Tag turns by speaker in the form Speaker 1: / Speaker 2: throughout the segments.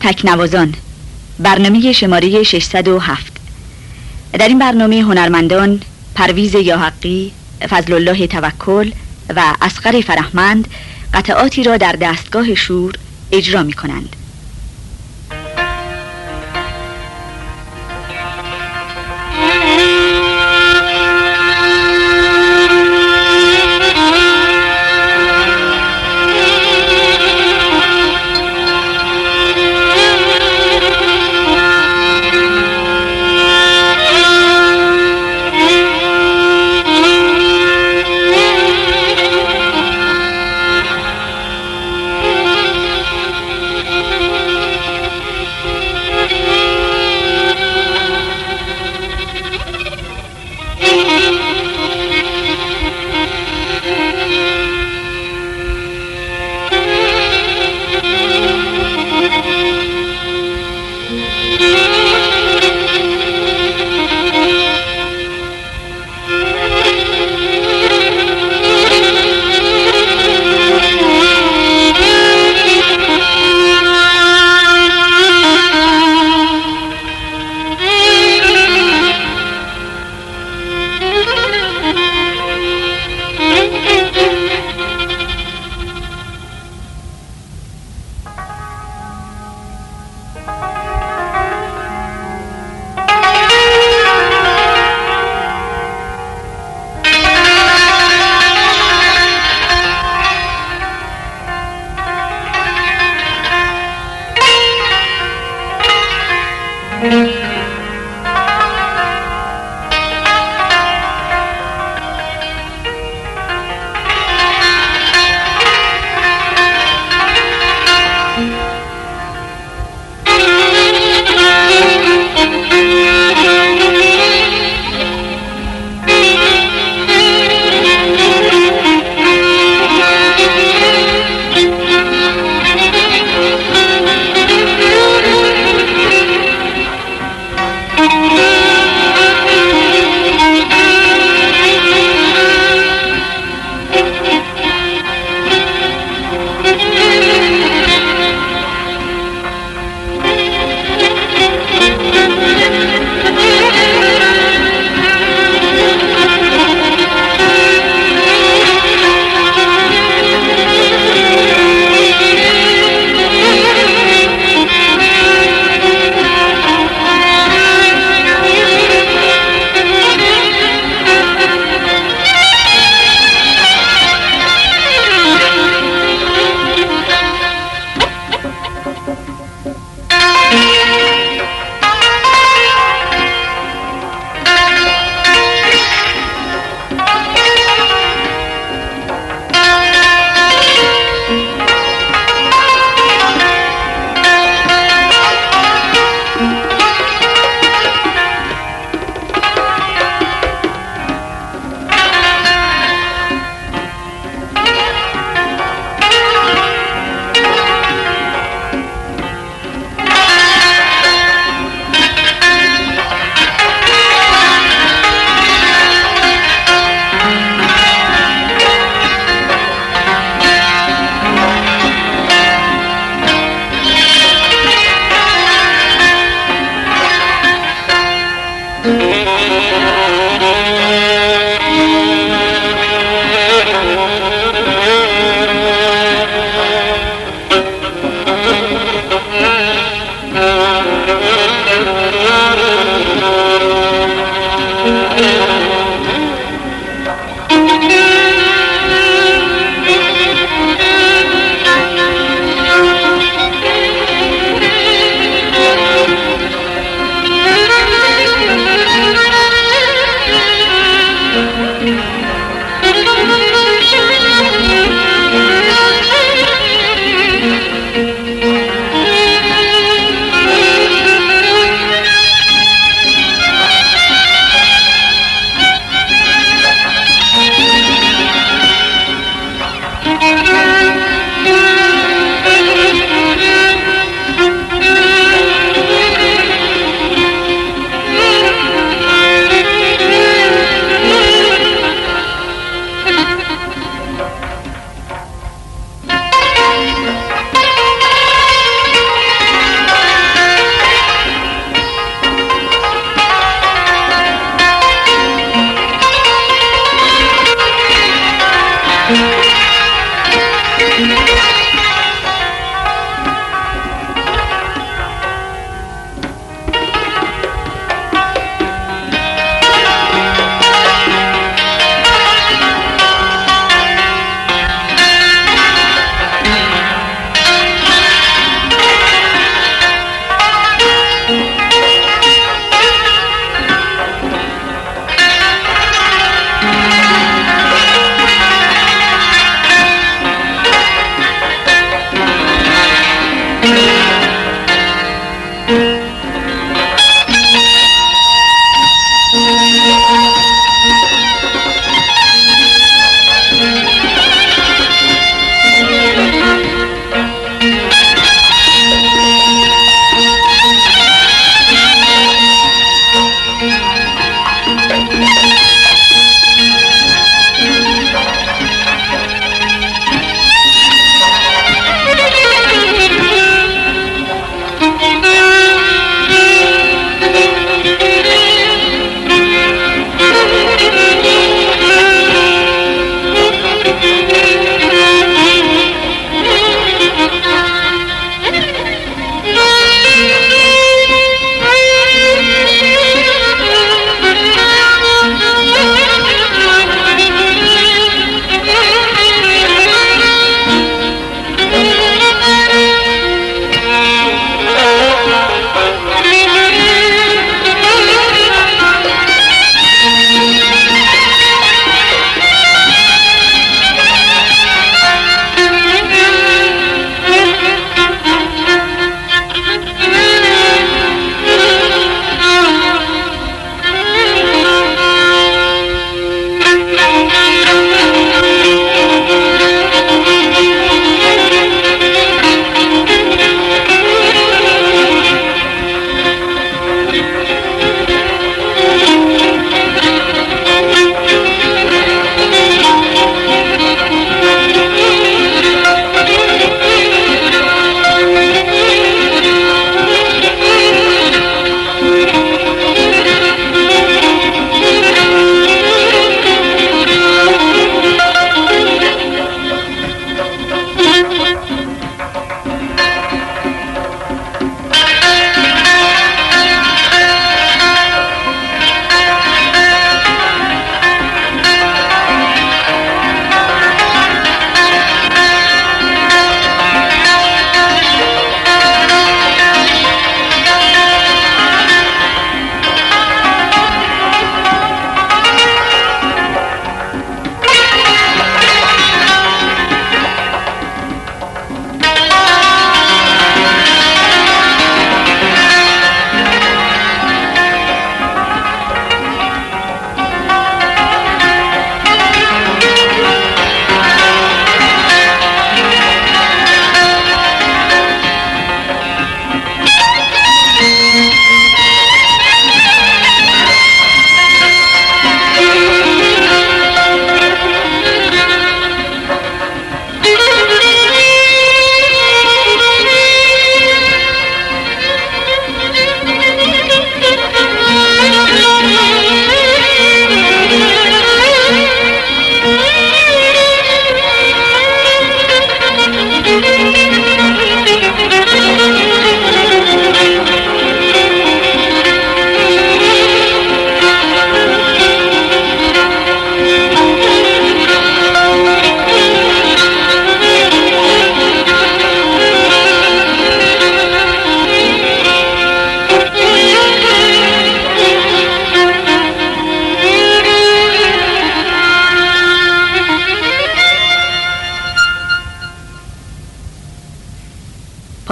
Speaker 1: تکنوازان برنامه شماره 607 در این برنامه هنرمندان پرویز یاحقی، فضل الله توکل و اسقر فرهمند قطعاتی را در دستگاه شور اجرا می کنند.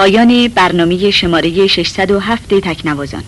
Speaker 1: پایان برنامه شماره 607 تکنوازان.